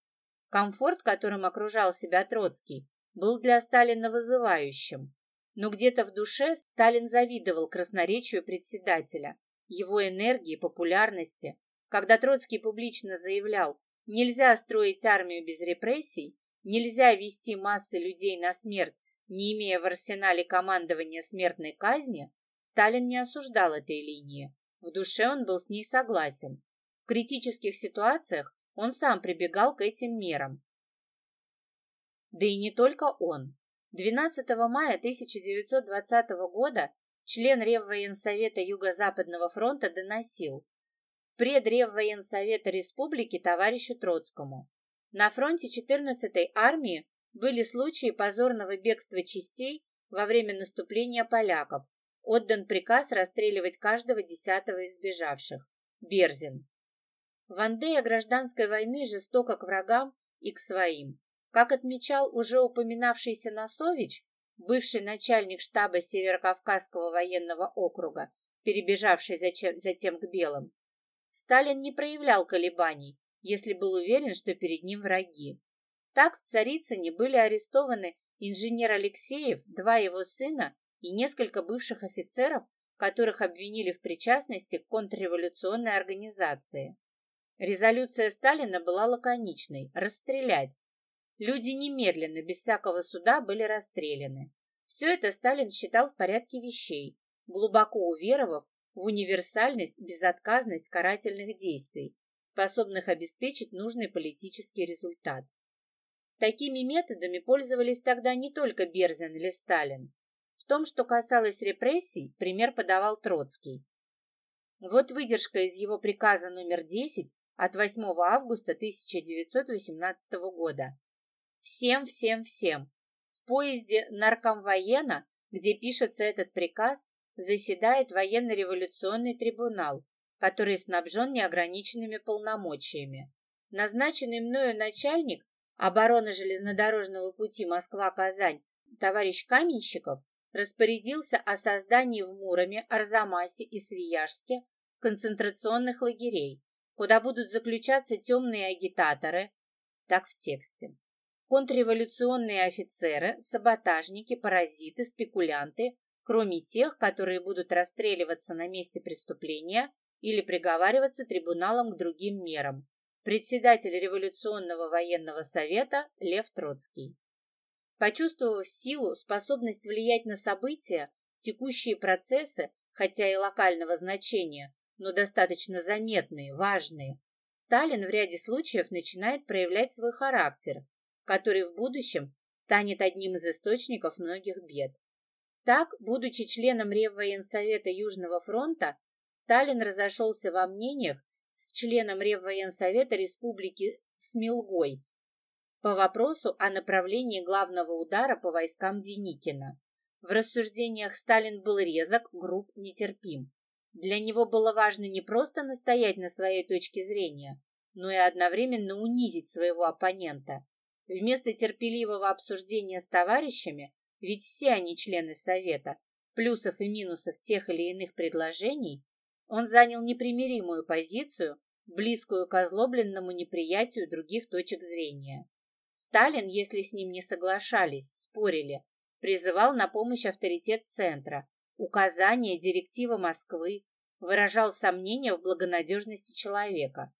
Комфорт, которым окружал себя Троцкий, был для Сталина вызывающим. Но где-то в душе Сталин завидовал красноречию председателя, его энергии, популярности. Когда Троцкий публично заявлял «нельзя строить армию без репрессий», «нельзя вести массы людей на смерть не имея в арсенале командования смертной казни, Сталин не осуждал этой линии. В душе он был с ней согласен. В критических ситуациях он сам прибегал к этим мерам. Да и не только он. 12 мая 1920 года член Реввоенсовета Юго-Западного фронта доносил предреввоенсовета республики товарищу Троцкому. На фронте 14-й армии были случаи позорного бегства частей во время наступления поляков. Отдан приказ расстреливать каждого десятого из сбежавших. Берзин. Вандея гражданской войны жестоко к врагам и к своим. Как отмечал уже упоминавшийся Носович, бывший начальник штаба Северокавказского военного округа, перебежавший затем к белым, Сталин не проявлял колебаний, если был уверен, что перед ним враги. Так в Царицыне были арестованы инженер Алексеев, два его сына и несколько бывших офицеров, которых обвинили в причастности к контрреволюционной организации. Резолюция Сталина была лаконичной – расстрелять. Люди немедленно, без всякого суда, были расстреляны. Все это Сталин считал в порядке вещей, глубоко уверовав в универсальность, безотказность карательных действий, способных обеспечить нужный политический результат. Такими методами пользовались тогда не только Берзин или Сталин. В том, что касалось репрессий, пример подавал Троцкий. Вот выдержка из его приказа номер 10 от 8 августа 1918 года. Всем, всем, всем. В поезде наркомвоена, где пишется этот приказ, заседает военно-революционный трибунал, который снабжен неограниченными полномочиями. Назначенный мною начальник обороны железнодорожного пути Москва-Казань товарищ Каменщиков распорядился о создании в Муроме, Арзамасе и Свияжске концентрационных лагерей, куда будут заключаться темные агитаторы, так в тексте. Контрреволюционные офицеры, саботажники, паразиты, спекулянты, кроме тех, которые будут расстреливаться на месте преступления или приговариваться трибуналом к другим мерам. Председатель Революционного военного совета Лев Троцкий. Почувствовав силу, способность влиять на события, текущие процессы, хотя и локального значения, но достаточно заметные, важные, Сталин в ряде случаев начинает проявлять свой характер, который в будущем станет одним из источников многих бед. Так, будучи членом Реввоенсовета Южного фронта, Сталин разошелся во мнениях с членом Реввоенсовета Республики Смилгой по вопросу о направлении главного удара по войскам Деникина. В рассуждениях Сталин был резок, груб, нетерпим. Для него было важно не просто настоять на своей точке зрения, но и одновременно унизить своего оппонента. Вместо терпеливого обсуждения с товарищами, ведь все они члены Совета, плюсов и минусов тех или иных предложений, он занял непримиримую позицию, близкую к озлобленному неприятию других точек зрения. Сталин, если с ним не соглашались, спорили, призывал на помощь авторитет Центра, указания, директивы Москвы, выражал сомнения в благонадежности человека.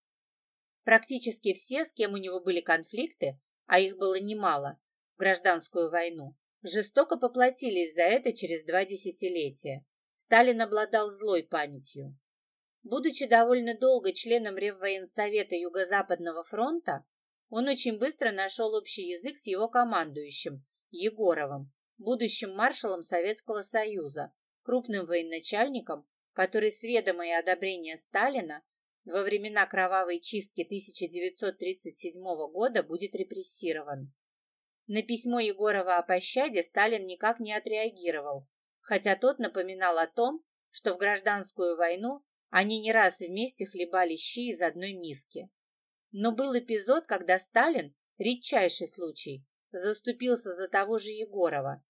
Практически все, с кем у него были конфликты, а их было немало, в гражданскую войну, жестоко поплатились за это через два десятилетия. Сталин обладал злой памятью. Будучи довольно долго членом Реввоенсовета Юго-Западного фронта, он очень быстро нашел общий язык с его командующим, Егоровым, будущим маршалом Советского Союза, крупным военачальником, который с ведома и одобрения Сталина во времена кровавой чистки 1937 года будет репрессирован. На письмо Егорова о пощаде Сталин никак не отреагировал, хотя тот напоминал о том, что в гражданскую войну они не раз вместе хлебали щи из одной миски. Но был эпизод, когда Сталин, редчайший случай, заступился за того же Егорова,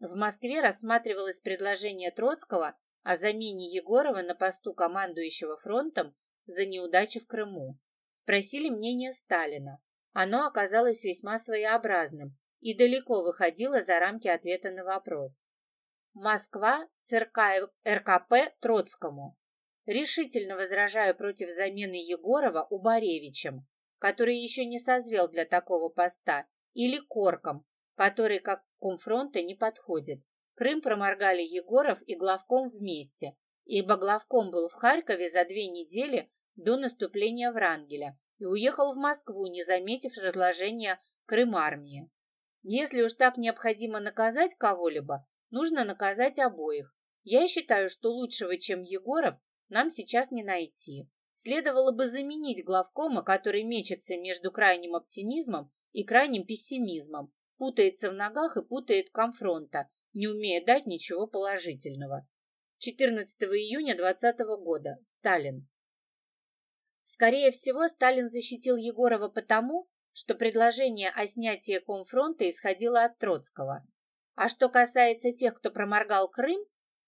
в Москве рассматривалось предложение Троцкого о замене Егорова на посту командующего фронтом за неудачи в Крыму. Спросили мнение Сталина. Оно оказалось весьма своеобразным и далеко выходило за рамки ответа на вопрос. Москва, ЦРК РКП Троцкому. Решительно возражаю против замены Егорова Убаревичем, который еще не созрел для такого поста, или Корком, который, как комфронта, не подходит. Крым проморгали Егоров и главком вместе, ибо главком был в Харькове за две недели до наступления Врангеля и уехал в Москву, не заметив разложения Крым-армии. Если уж так необходимо наказать кого-либо, нужно наказать обоих. Я считаю, что лучшего, чем Егоров, нам сейчас не найти. Следовало бы заменить главкома, который мечется между крайним оптимизмом и крайним пессимизмом, путается в ногах и путает конфронта, не умея дать ничего положительного. 14 июня 20 года. Сталин. Скорее всего, Сталин защитил Егорова потому, что предложение о снятии комфронта исходило от Троцкого. А что касается тех, кто проморгал Крым,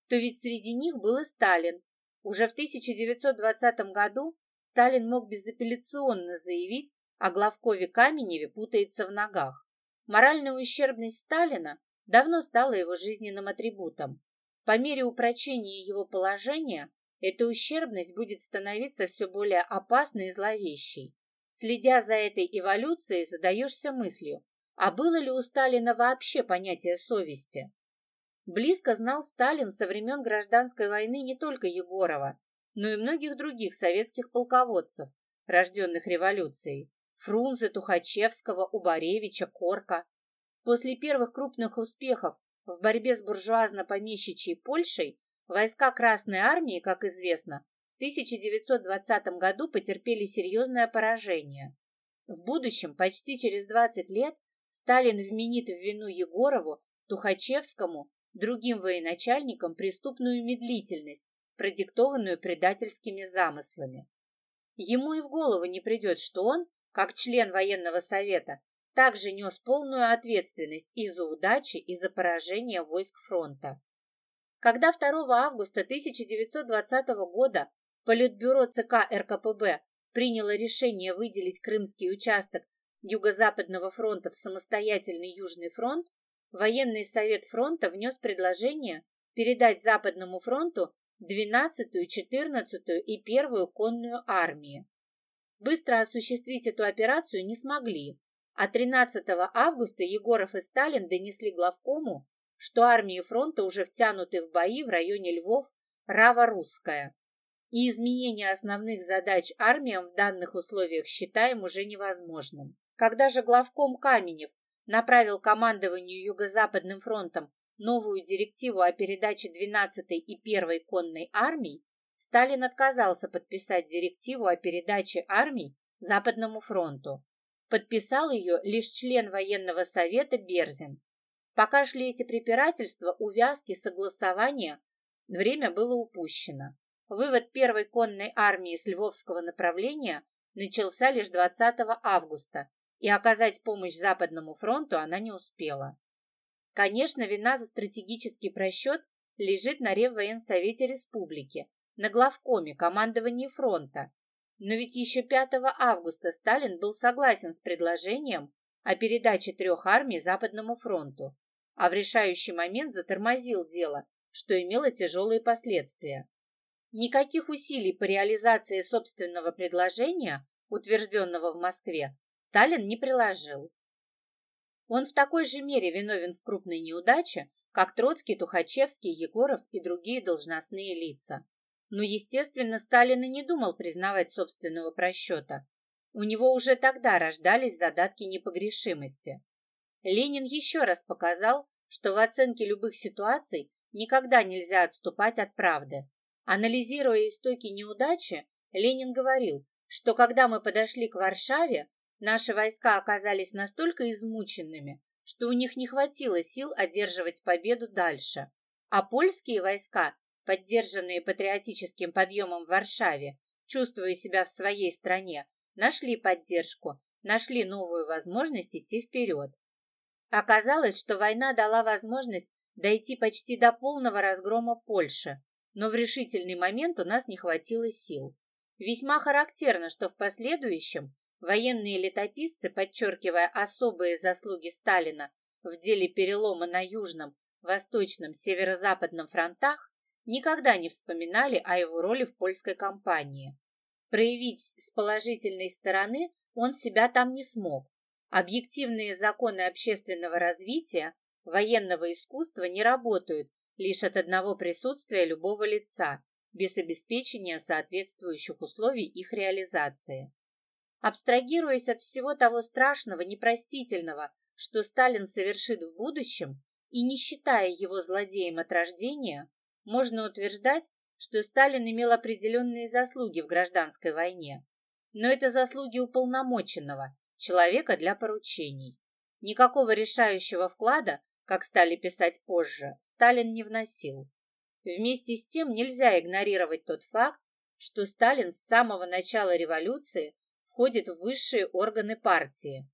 то ведь среди них был и Сталин. Уже в 1920 году Сталин мог безапелляционно заявить о главкове Каменеве путается в ногах. Моральная ущербность Сталина давно стала его жизненным атрибутом. По мере упрочения его положения эта ущербность будет становиться все более опасной и зловещей. Следя за этой эволюцией, задаешься мыслью, а было ли у Сталина вообще понятие совести? Близко знал Сталин со времен гражданской войны не только Егорова, но и многих других советских полководцев, рожденных революцией. Фрунзе, Тухачевского, Убаревича, Корка. После первых крупных успехов в борьбе с буржуазно-помещичьей Польшей войска Красной Армии, как известно, в 1920 году потерпели серьезное поражение. В будущем, почти через 20 лет, Сталин вменит в вину Егорову, Тухачевскому, другим военачальникам преступную медлительность, продиктованную предательскими замыслами. Ему и в голову не придет, что он, как член военного совета, также нес полную ответственность и за удачи, и за поражение войск фронта. Когда 2 августа 1920 года Политбюро ЦК РКПБ приняло решение выделить крымский участок Юго-Западного фронта в самостоятельный Южный фронт, военный совет фронта внес предложение передать Западному фронту 12-ю, 14-ю и 1-ю конную армии. Быстро осуществить эту операцию не смогли, а 13 августа Егоров и Сталин донесли главкому, что армии фронта уже втянуты в бои в районе Львов Рава-Русская, и изменение основных задач армиям в данных условиях считаем уже невозможным. Когда же главком Каменев направил командованию Юго-Западным фронтом новую директиву о передаче 12-й и 1-й конной армий, Сталин отказался подписать директиву о передаче армий Западному фронту. Подписал ее лишь член военного совета Берзин. Пока шли эти препирательства, увязки, согласования, время было упущено. Вывод первой конной армии с Львовского направления начался лишь 20 августа, и оказать помощь Западному фронту она не успела. Конечно, вина за стратегический просчет лежит на Реввоенсовете Республики, на главкоме командовании фронта. Но ведь еще 5 августа Сталин был согласен с предложением о передаче трех армий Западному фронту, а в решающий момент затормозил дело, что имело тяжелые последствия. Никаких усилий по реализации собственного предложения, утвержденного в Москве, Сталин не приложил. Он в такой же мере виновен в крупной неудаче, как Троцкий, Тухачевский, Егоров и другие должностные лица. Но, естественно, Сталин и не думал признавать собственного просчета. У него уже тогда рождались задатки непогрешимости. Ленин еще раз показал, что в оценке любых ситуаций никогда нельзя отступать от правды. Анализируя истоки неудачи, Ленин говорил, что когда мы подошли к Варшаве, наши войска оказались настолько измученными, что у них не хватило сил одерживать победу дальше, а польские войска поддержанные патриотическим подъемом в Варшаве, чувствуя себя в своей стране, нашли поддержку, нашли новую возможность идти вперед. Оказалось, что война дала возможность дойти почти до полного разгрома Польши, но в решительный момент у нас не хватило сил. Весьма характерно, что в последующем военные летописцы, подчеркивая особые заслуги Сталина в деле перелома на Южном, Восточном, Северо-Западном фронтах, никогда не вспоминали о его роли в польской кампании. Проявить с положительной стороны он себя там не смог. Объективные законы общественного развития, военного искусства не работают лишь от одного присутствия любого лица, без обеспечения соответствующих условий их реализации. Абстрагируясь от всего того страшного, непростительного, что Сталин совершит в будущем, и не считая его злодеем от рождения, можно утверждать, что Сталин имел определенные заслуги в гражданской войне. Но это заслуги уполномоченного, человека для поручений. Никакого решающего вклада, как стали писать позже, Сталин не вносил. Вместе с тем нельзя игнорировать тот факт, что Сталин с самого начала революции входит в высшие органы партии.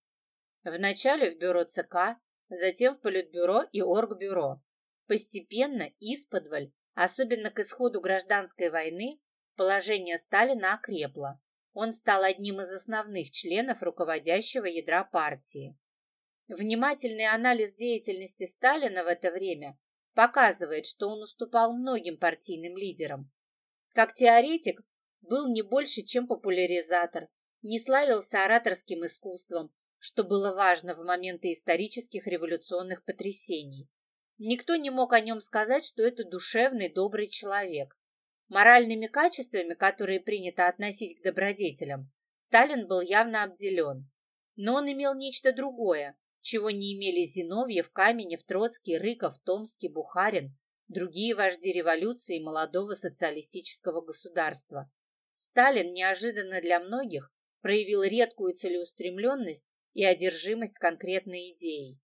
Вначале в бюро ЦК, затем в Политбюро и Оргбюро. Постепенно, исподволь, особенно к исходу гражданской войны, положение Сталина окрепло. Он стал одним из основных членов руководящего ядра партии. Внимательный анализ деятельности Сталина в это время показывает, что он уступал многим партийным лидерам. Как теоретик был не больше, чем популяризатор, не славился ораторским искусством, что было важно в моменты исторических революционных потрясений. Никто не мог о нем сказать, что это душевный, добрый человек. Моральными качествами, которые принято относить к добродетелям, Сталин был явно обделен. Но он имел нечто другое, чего не имели Зиновьев, Каменев, Троцкий, Рыков, Томский, Бухарин, другие вожди революции молодого социалистического государства. Сталин неожиданно для многих проявил редкую целеустремленность и одержимость конкретной идеей.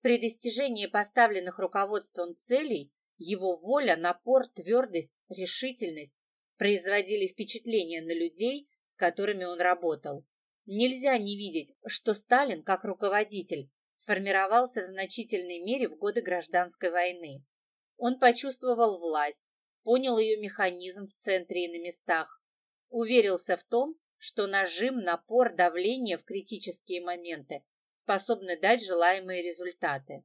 При достижении поставленных руководством целей его воля, напор, твердость, решительность производили впечатление на людей, с которыми он работал. Нельзя не видеть, что Сталин, как руководитель, сформировался в значительной мере в годы гражданской войны. Он почувствовал власть, понял ее механизм в центре и на местах, уверился в том, что нажим, напор, давление в критические моменты способны дать желаемые результаты.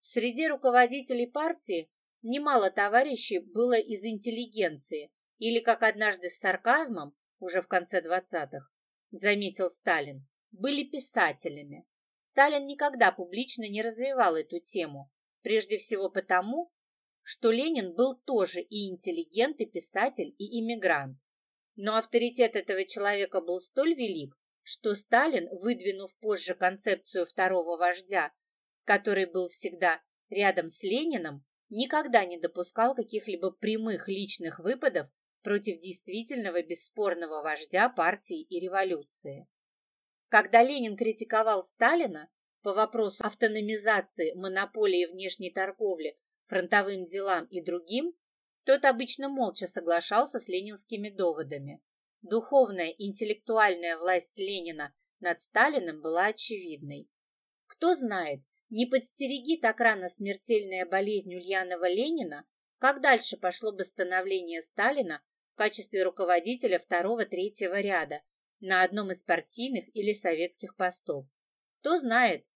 Среди руководителей партии немало товарищей было из интеллигенции или, как однажды с сарказмом, уже в конце 20-х, заметил Сталин, были писателями. Сталин никогда публично не развивал эту тему, прежде всего потому, что Ленин был тоже и интеллигент, и писатель, и иммигрант. Но авторитет этого человека был столь велик, что Сталин, выдвинув позже концепцию второго вождя, который был всегда рядом с Лениным, никогда не допускал каких-либо прямых личных выпадов против действительного бесспорного вождя партии и революции. Когда Ленин критиковал Сталина по вопросу автономизации монополии внешней торговли, фронтовым делам и другим, тот обычно молча соглашался с ленинскими доводами. Духовная, интеллектуальная власть Ленина над Сталиным была очевидной. Кто знает, не подстереги так рано смертельная болезнь Ульянова Ленина, как дальше пошло бы становление Сталина в качестве руководителя второго-третьего ряда на одном из партийных или советских постов. Кто знает?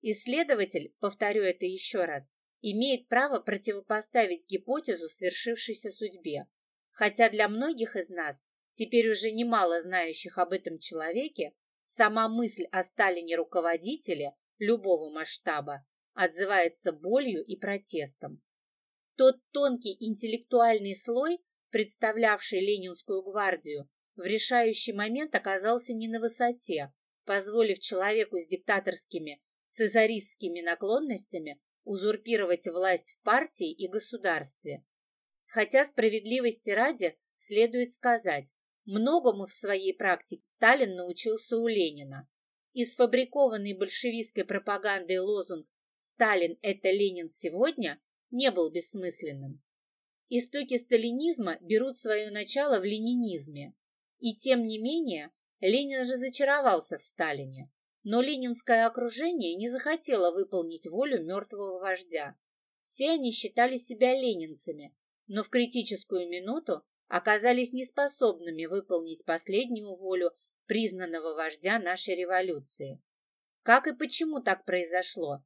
Исследователь, повторю это еще раз, имеет право противопоставить гипотезу свершившейся судьбе, хотя для многих из нас, теперь уже немало знающих об этом человеке, сама мысль о Сталине руководителе любого масштаба отзывается болью и протестом. Тот тонкий интеллектуальный слой, представлявший Ленинскую гвардию, в решающий момент оказался не на высоте, позволив человеку с диктаторскими цезаристскими наклонностями узурпировать власть в партии и государстве. Хотя справедливости ради следует сказать, многому в своей практике Сталин научился у Ленина. И сфабрикованный большевистской пропагандой лозунг «Сталин – это Ленин сегодня» не был бессмысленным. Истоки сталинизма берут свое начало в ленинизме. И тем не менее Ленин разочаровался в Сталине. Но ленинское окружение не захотело выполнить волю мертвого вождя. Все они считали себя ленинцами, но в критическую минуту оказались неспособными выполнить последнюю волю признанного вождя нашей революции. Как и почему так произошло?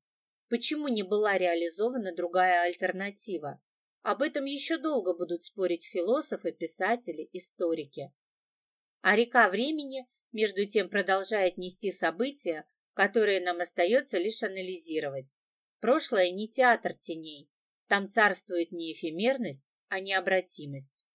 Почему не была реализована другая альтернатива? Об этом еще долго будут спорить философы, писатели, историки. А река времени между тем продолжает нести события, которые нам остается лишь анализировать. Прошлое не театр теней. Там царствует не эфемерность, а необратимость.